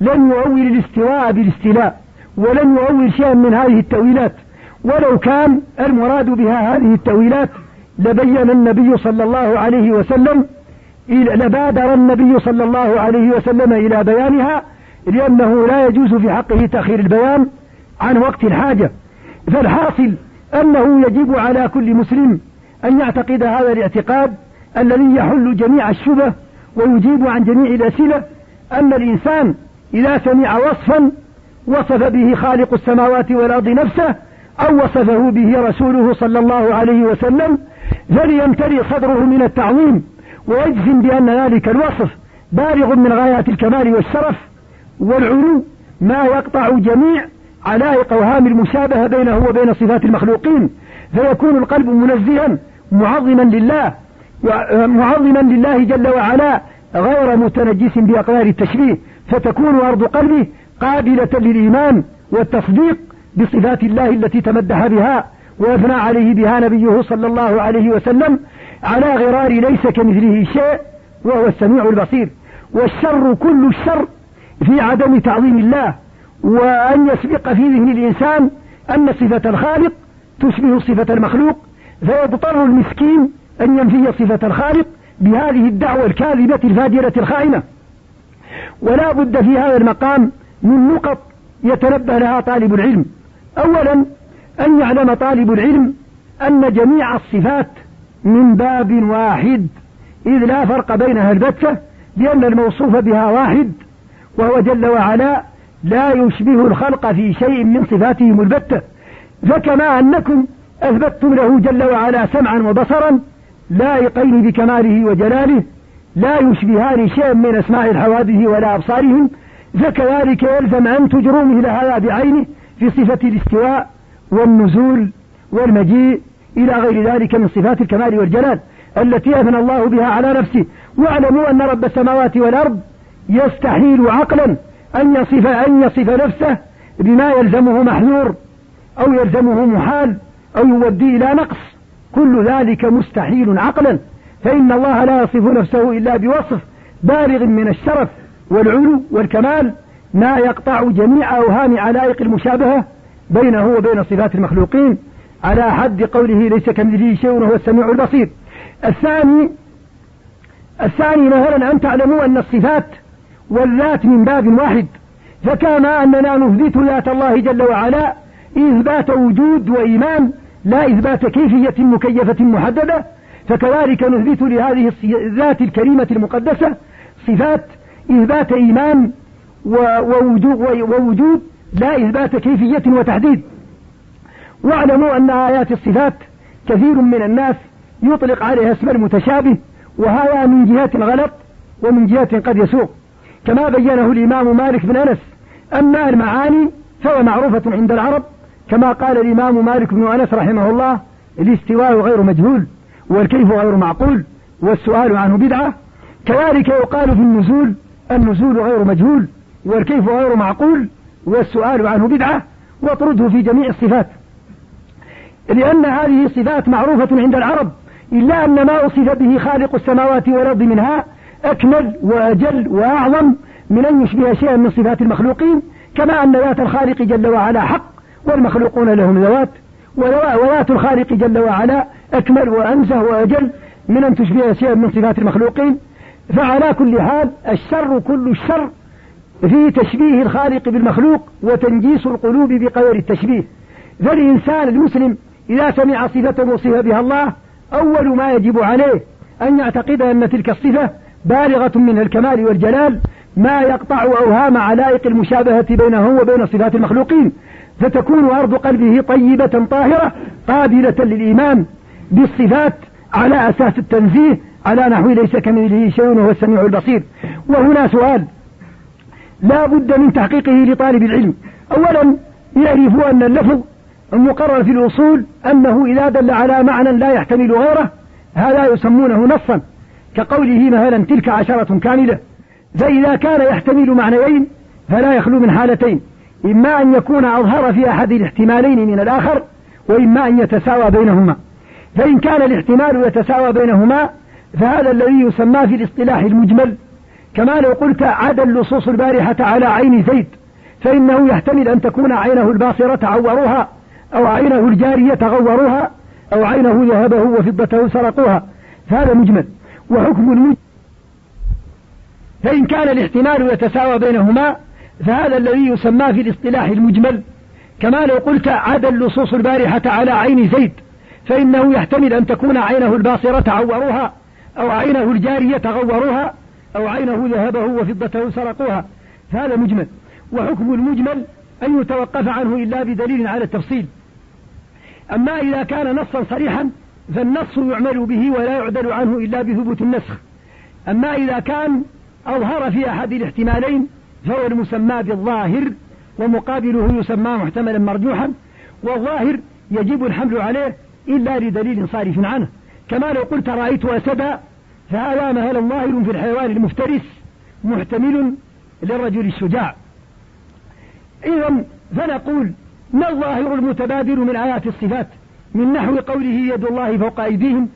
[SPEAKER 1] لم يؤول الاستواء بالاستيلاء ولم يؤول شيئا من هذه التأويلات ولو كان المراد بها هذه التأويلات لبين النبي صلى الله عليه وسلم لبادر النبي صلى الله عليه وسلم إلى بيانها لأنه لا يجوز في حقه تأخير البيان عن وقت الحاجة فالحاصل أنه يجب على كل مسلم أن يعتقد هذا الاعتقاد الذي يحل جميع الشبه ويجيب عن جميع الأسئلة أن الإنسان إذا سمع وصفا وصف به خالق السماوات والأرض نفسه أو وصفه به رسوله صلى الله عليه وسلم فليمتلئ صدره من التعظيم ويجزم بأن ذلك الوصف بالغ من غايات الكمال والشرف والعلو ما يقطع جميع علائق أوهام المشابهة بينه وبين صفات المخلوقين فيكون القلب منزها معظما لله معظما لله جل وعلا غير متنجس بأقدار التشبيه فتكون أرض قلبه قابلة للإيمان والتصديق بصفات الله التي تمدح بها وأثنى عليه بها نبيه صلى الله عليه وسلم على غرار ليس كمثله شيء وهو السميع البصير والشر كل الشر في عدم تعظيم الله وأن يسبق في ذهن الإنسان أن صفة الخالق تشبه صفة المخلوق فيضطر المسكين أن ينفي صفة الخالق بهذه الدعوة الكاذبة الفاجرة الخائنة ولا بد في هذا المقام من نقط يتنبه لها طالب العلم أولا أن يعلم طالب العلم أن جميع الصفات من باب واحد إذ لا فرق بينها البتة لأن الموصوف بها واحد وهو جل وعلا لا يشبه الخلق في شيء من صفاتهم البتة فكما أنكم أثبتتم له جل وعلا سمعا وبصرا لائقين بكماله وجلاله لا يشبهان شيئا من أسماع الحوادث ولا أبصارهم فكذلك يلزم أن تجروا مثل هذا بعينه في صفة الاستواء والنزول والمجيء إلى غير ذلك من صفات الكمال والجلال التي أثنى الله بها على نفسه واعلموا أن رب السماوات والأرض يستحيل عقلا أن يصف أن يصف نفسه بما يلزمه محذور أو يلزمه محال أو يودي إلى نقص كل ذلك مستحيل عقلا فإن الله لا يصف نفسه إلا بوصف بالغ من الشرف والعلو والكمال ما يقطع جميع أوهام علائق المشابهة بينه وبين صفات المخلوقين على حد قوله ليس كمثله شيء وهو السميع البصير الثاني الثاني مثلا أن تعلموا أن الصفات والذات من باب واحد فكما أننا نثبت ذات الله جل وعلا إثبات وجود وإيمان لا إثبات كيفية مكيفة محددة فكذلك نثبت لهذه الذات الكريمة المقدسة صفات إثبات إيمان ووجود لا إثبات كيفية وتحديد واعلموا أن آيات الصفات كثير من الناس يطلق عليها اسم المتشابه وهذا من جهات غلط ومن جهات قد يسوق كما بينه الإمام مالك بن أنس أما المعاني فهو معروفة عند العرب كما قال الإمام مالك بن أنس رحمه الله الاستواء غير مجهول والكيف غير معقول والسؤال عنه بدعة كذلك يقال في النزول النزول غير مجهول والكيف غير معقول والسؤال عنه بدعة واطرده في جميع الصفات لأن هذه الصفات معروفة عند العرب إلا أن ما أصف به خالق السماوات والأرض منها أكمل وأجل وأعظم من أن يشبه شيئا من صفات المخلوقين كما أن ذات الخالق جل وعلا حق والمخلوقون لهم ذوات وذات الخالق جل وعلا أكمل وأنزه وأجل من أن تشبه شيئا من صفات المخلوقين فعلى كل حال الشر كل الشر في تشبيه الخالق بالمخلوق وتنجيس القلوب بقدر التشبيه فالإنسان المسلم إذا سمع صفة وصف بها الله أول ما يجب عليه أن يعتقد أن تلك الصفة بالغة من الكمال والجلال ما يقطع أوهام علائق المشابهة بينه وبين صفات المخلوقين فتكون أرض قلبه طيبة طاهرة قابلة للإيمان بالصفات على أساس التنزيه على نحو ليس كمثله شيء وهو السميع البصير وهنا سؤال لا بد من تحقيقه لطالب العلم أولا يعرف أن اللفظ المقرر في الأصول أنه إذا دل على معنى لا يحتمل غيره هذا يسمونه نصا كقوله مثلا تلك عشرة كاملة فإذا كان يحتمل معنيين فلا يخلو من حالتين إما أن يكون أظهر في أحد الاحتمالين من الآخر وإما أن يتساوى بينهما فإن كان الاحتمال يتساوى بينهما فهذا الذي يسمى في الاصطلاح المجمل كما لو قلت عدا اللصوص البارحة على عين زيد فإنه يحتمل أن تكون عينه الباصرة عوروها أو عينه الجارية غوروها أو عينه ذهبه وفضته سرقوها فهذا مجمل وحكم الوجود فإن كان الاحتمال يتساوى بينهما فهذا الذي يسمى في الاصطلاح المجمل كما لو قلت عاد اللصوص البارحة على عين زيد فإنه يحتمل أن تكون عينه الباصرة عوروها أو عينه الجارية غوروها أو عينه ذهبه وفضته سرقوها هذا مجمل وحكم المجمل أن يتوقف عنه إلا بدليل على التفصيل أما إذا كان نصا صريحا فالنص يعمل به ولا يعدل عنه إلا بثبوت النسخ أما إذا كان أظهر في أحد الاحتمالين فهو المسمى بالظاهر ومقابله يسمى محتملا مرجوحا والظاهر يجب الحمل عليه إلا لدليل صارف عنه كما لو قلت رأيت أسدا فهذا مهلا ظاهر في الحيوان المفترس محتمل للرجل الشجاع إذا فنقول ما الظاهر المتبادر من آيات الصفات من نحو قوله يد الله فوق أيديهم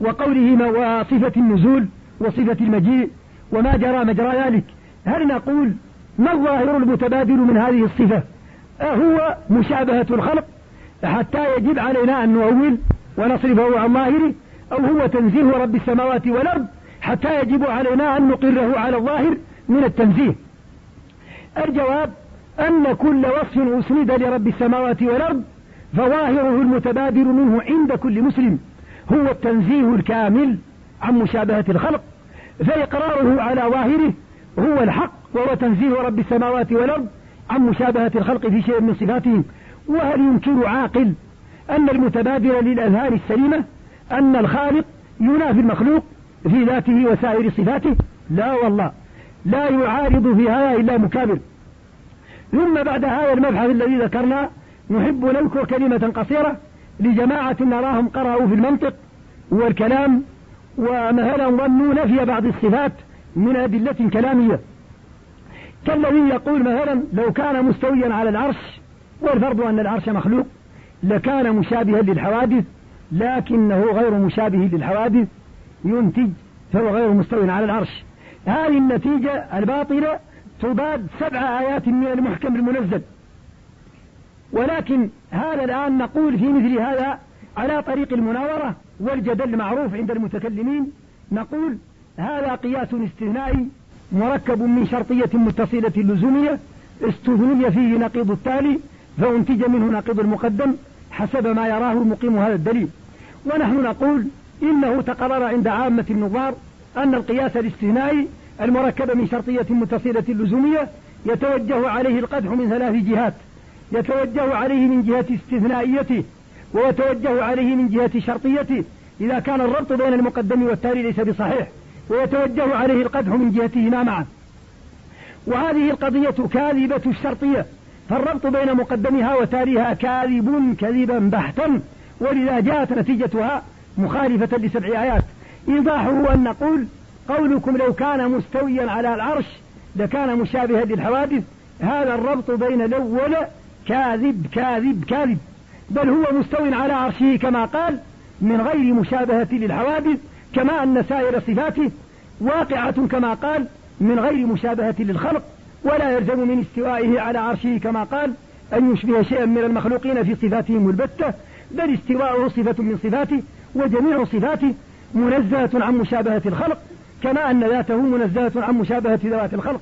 [SPEAKER 1] وقوله وصفة النزول وصفة المجيء وما جرى مجرى ذلك هل نقول ما الظاهر المتبادل من هذه الصفة أهو مشابهة الخلق حتى يجب علينا أن نؤول ونصرفه عن ظاهره أو هو تنزيه رب السماوات والأرض حتى يجب علينا أن نقره على الظاهر من التنزيه الجواب أن كل وصف أسند لرب السماوات والأرض فظاهره المتبادر منه عند كل مسلم هو التنزيه الكامل عن مشابهة الخلق فإقراره على ظاهره هو الحق وهو تنزيه رب السماوات والأرض عن مشابهة الخلق في شيء من صفاتهم وهل ينكر عاقل أن المتبادر للأذهان السليمة أن الخالق ينافي المخلوق في ذاته وسائر صفاته لا والله لا يعارض في هذا إلا مكابر ثم بعد هذا المبحث الذي ذكرنا نحب نذكر كلمة قصيرة لجماعة نراهم قرأوا في المنطق والكلام ومثلا ظنوا نفي بعض الصفات من أدلة كلامية كالذي يقول مثلا لو كان مستويا على العرش والفرض أن العرش مخلوق لكان مشابها للحوادث لكنه غير مشابه للحوادث ينتج فهو غير مستوي على العرش هذه النتيجة الباطلة تباد سبع آيات من المحكم المنزل ولكن هذا الآن نقول في مثل هذا على طريق المناورة والجدل معروف عند المتكلمين نقول هذا قياس استثنائي مركب من شرطية متصلة لزومية استثني فيه نقيض التالي فأنتج منه نقيض المقدم حسب ما يراه المقيم هذا الدليل ونحن نقول إنه تقرر عند عامة النظار أن القياس الاستثنائي المركب من شرطية متصلة لزومية يتوجه عليه القدح من ثلاث جهات يتوجه عليه من جهة استثنائيته ويتوجه عليه من جهة شرطيته إذا كان الربط بين المقدم والتالي ليس بصحيح ويتوجه عليه القدح من جهتهما معا وهذه القضية كاذبة الشرطية فالربط بين مقدمها وتاليها كاذب كذبا بحتا ولذا جاءت نتيجتها مخالفة لسبع آيات إيضاحه أن نقول قولكم لو كان مستويا على العرش لكان مشابها للحوادث هذا الربط بين الأول كاذب كاذب كاذب بل هو مستو على عرشه كما قال من غير مشابهة للحوادث كما أن سائر صفاته واقعة كما قال من غير مشابهة للخلق ولا يلزم من استوائه على عرشه كما قال أن يشبه شيئا من المخلوقين في صفاتهم البتة بل استواءه صفة من صفاته وجميع صفاته منزهة عن مشابهة الخلق كما أن ذاته منزهة عن مشابهة ذوات الخلق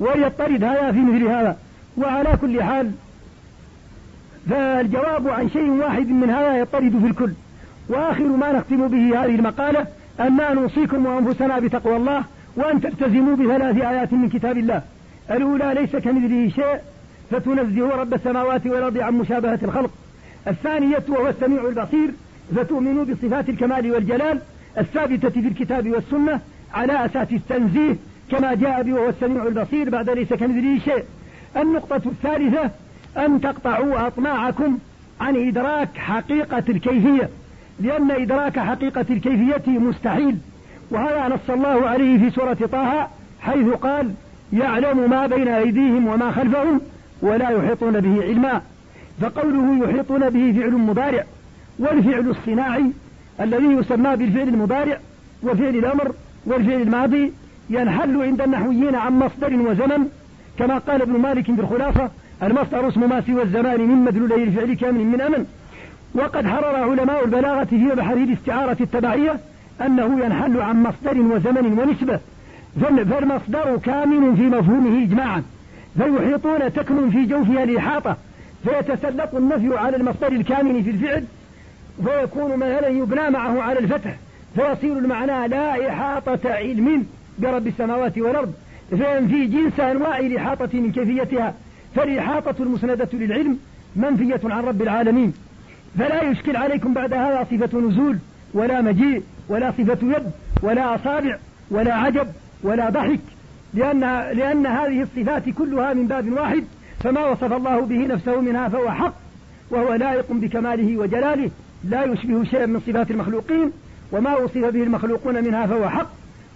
[SPEAKER 1] وليضطرد هذا في مثل هذا وعلى كل حال فالجواب عن شيء واحد من هذا يطرد في الكل وآخر ما نختم به هذه المقالة أن نوصيكم وأنفسنا بتقوى الله وأن تلتزموا بثلاث آيات من كتاب الله الأولى ليس كمثله شيء فتنزه رب السماوات والأرض عن مشابهة الخلق الثانية وهو السميع البصير فتؤمنوا بصفات الكمال والجلال الثابتة في الكتاب والسنة على أساس التنزيه كما جاء به وهو السميع البصير بعد ليس كمثله شيء النقطة الثالثة أن تقطعوا أطماعكم عن إدراك حقيقة الكيفية لأن إدراك حقيقة الكيفية مستحيل وهذا نص الله عليه في سورة طه حيث قال يعلم ما بين أيديهم وما خلفهم ولا يحيطون به علما فقوله يحيطون به فعل مضارع والفعل الصناعي الذي يسمى بالفعل المضارع وفعل الأمر والفعل الماضي ينحل عند النحويين عن مصدر وزمن كما قال ابن مالك في الخلافة المصدر اسم ما سوى الزمان من مدلولي الفعل كامل من أمن وقد حرر علماء البلاغة في بحري الاستعارة التبعية أنه ينحل عن مصدر وزمن ونسبة فالمصدر كامل في مفهومه إجماعا فيحيطون تكمن في جوفها الإحاطة فيتسلط النفي على المصدر الكامل في الفعل فيكون مثلا يبنى معه على الفتح فيصير المعنى لا إحاطة علم برب السماوات والأرض فينفي جنس أنواع الإحاطة من كيفيتها فالإحاطة المسندة للعلم منفية عن رب العالمين فلا يشكل عليكم بعد هذا صفة نزول ولا مجيء ولا صفة يد ولا أصابع ولا عجب ولا ضحك لأن, لأن هذه الصفات كلها من باب واحد فما وصف الله به نفسه منها فهو حق وهو لائق بكماله وجلاله لا يشبه شيئا من صفات المخلوقين وما وصف به المخلوقون منها فهو حق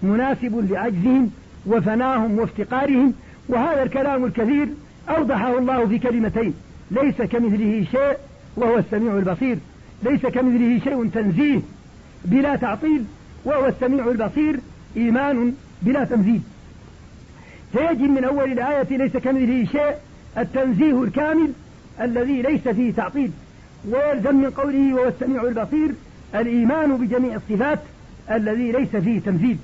[SPEAKER 1] مناسب لعجزهم وفناهم وافتقارهم وهذا الكلام الكثير أوضحه الله في كلمتين ليس كمثله شيء وهو السميع البصير ليس كمثله شيء تنزيه بلا تعطيل وهو السميع البصير إيمان بلا تمثيل فيجب من أول الآية ليس كمثله شيء التنزيه الكامل الذي ليس فيه تعطيل ويلزم من قوله وهو السميع البصير الإيمان بجميع الصفات الذي ليس فيه تمثيل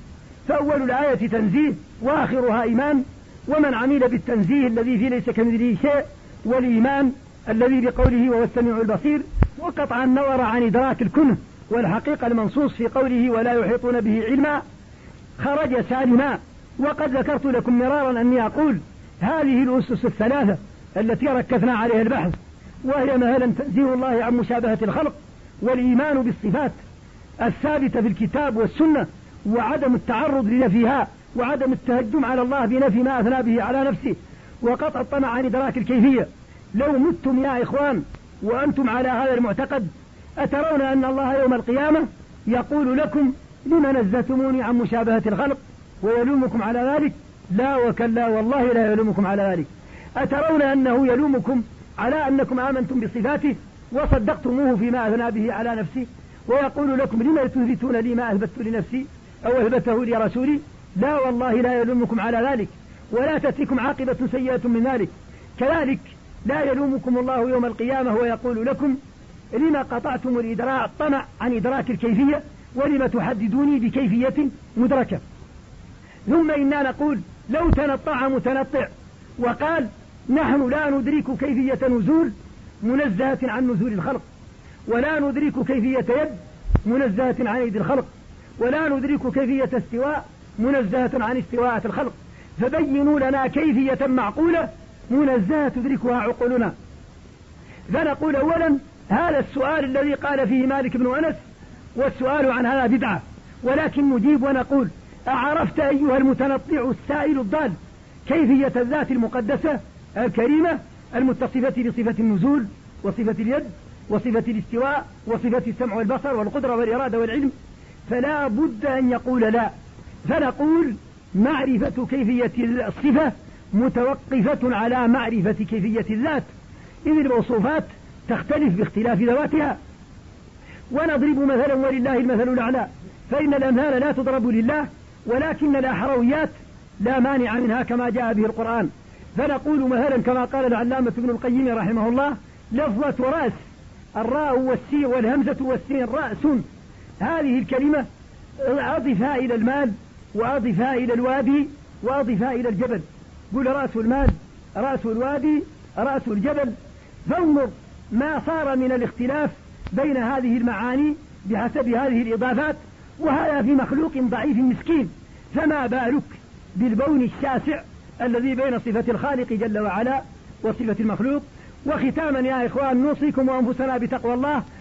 [SPEAKER 1] فأول الآية تنزيه وآخرها إيمان ومن عمل بالتنزيه الذي فيه ليس كمثله شيء والإيمان الذي بقوله وهو السميع البصير وقطع النظر عن إدراك الكنه والحقيقة المنصوص في قوله ولا يحيطون به علما خرج سالما وقد ذكرت لكم مرارا أني أقول هذه الأسس الثلاثة التي ركزنا عليها البحث وهي مثلا تنزيه الله عن مشابهة الخلق والإيمان بالصفات الثابتة في الكتاب والسنة وعدم التعرض لنفيها وعدم التهجم على الله بنفي ما أثنى به على نفسه وقطع الطمع عن إدراك الكيفية لو متم يا إخوان وأنتم على هذا المعتقد أترون أن الله يوم القيامة يقول لكم لما نزهتموني عن مشابهة الخلق ويلومكم على ذلك لا وكلا والله لا يلومكم على ذلك أترون أنه يلومكم على أنكم آمنتم بصفاته وصدقتموه فيما أثنى به على نفسه ويقول لكم لما تثبتون لي ما أثبت لنفسي أو أثبته لرسولي لا والله لا يلومكم على ذلك ولا تأتيكم عاقبة سيئة من ذلك كذلك لا يلومكم الله يوم القيامة ويقول لكم لما قطعتم الإدراء الطمع عن إدراك الكيفية ولم تحددوني بكيفية مدركة ثم إنا نقول لو تنطع متنطع وقال نحن لا ندرك كيفية نزول منزهة عن نزول الخلق ولا ندرك كيفية يد منزهة عن يد الخلق ولا ندرك كيفية استواء منزهة عن استواءة الخلق فبينوا لنا كيفية معقولة منزهة تدركها عقولنا فنقول أولا هذا السؤال الذي قال فيه مالك بن أنس والسؤال عن هذا بدعة ولكن نجيب ونقول أعرفت أيها المتنطع السائل الضال كيفية الذات المقدسة الكريمة المتصفة بصفة النزول وصفة اليد وصفة الاستواء وصفة السمع والبصر والقدرة والإرادة والعلم فلا بد أن يقول لا فنقول معرفة كيفية الصفة متوقفة على معرفة كيفية الذات إذ الموصوفات تختلف باختلاف ذواتها ونضرب مثلا ولله المثل الأعلى فإن الأمثال لا تضرب لله ولكن الأحرويات لا مانع منها كما جاء به القرآن فنقول مثلا كما قال العلامة ابن القيم رحمه الله لفظة رأس الراء والسين والهمزة والسين رأس هذه الكلمة أضفها إلى المال وأضفها إلى الوادي وأضفها إلى الجبل قل رأس المال رأس الوادي رأس الجبل فانظر ما صار من الاختلاف بين هذه المعاني بحسب هذه الإضافات وهذا في مخلوق ضعيف مسكين فما بالك بالبون الشاسع الذي بين صفة الخالق جل وعلا وصفة المخلوق وختاما يا إخوان نوصيكم وأنفسنا بتقوى الله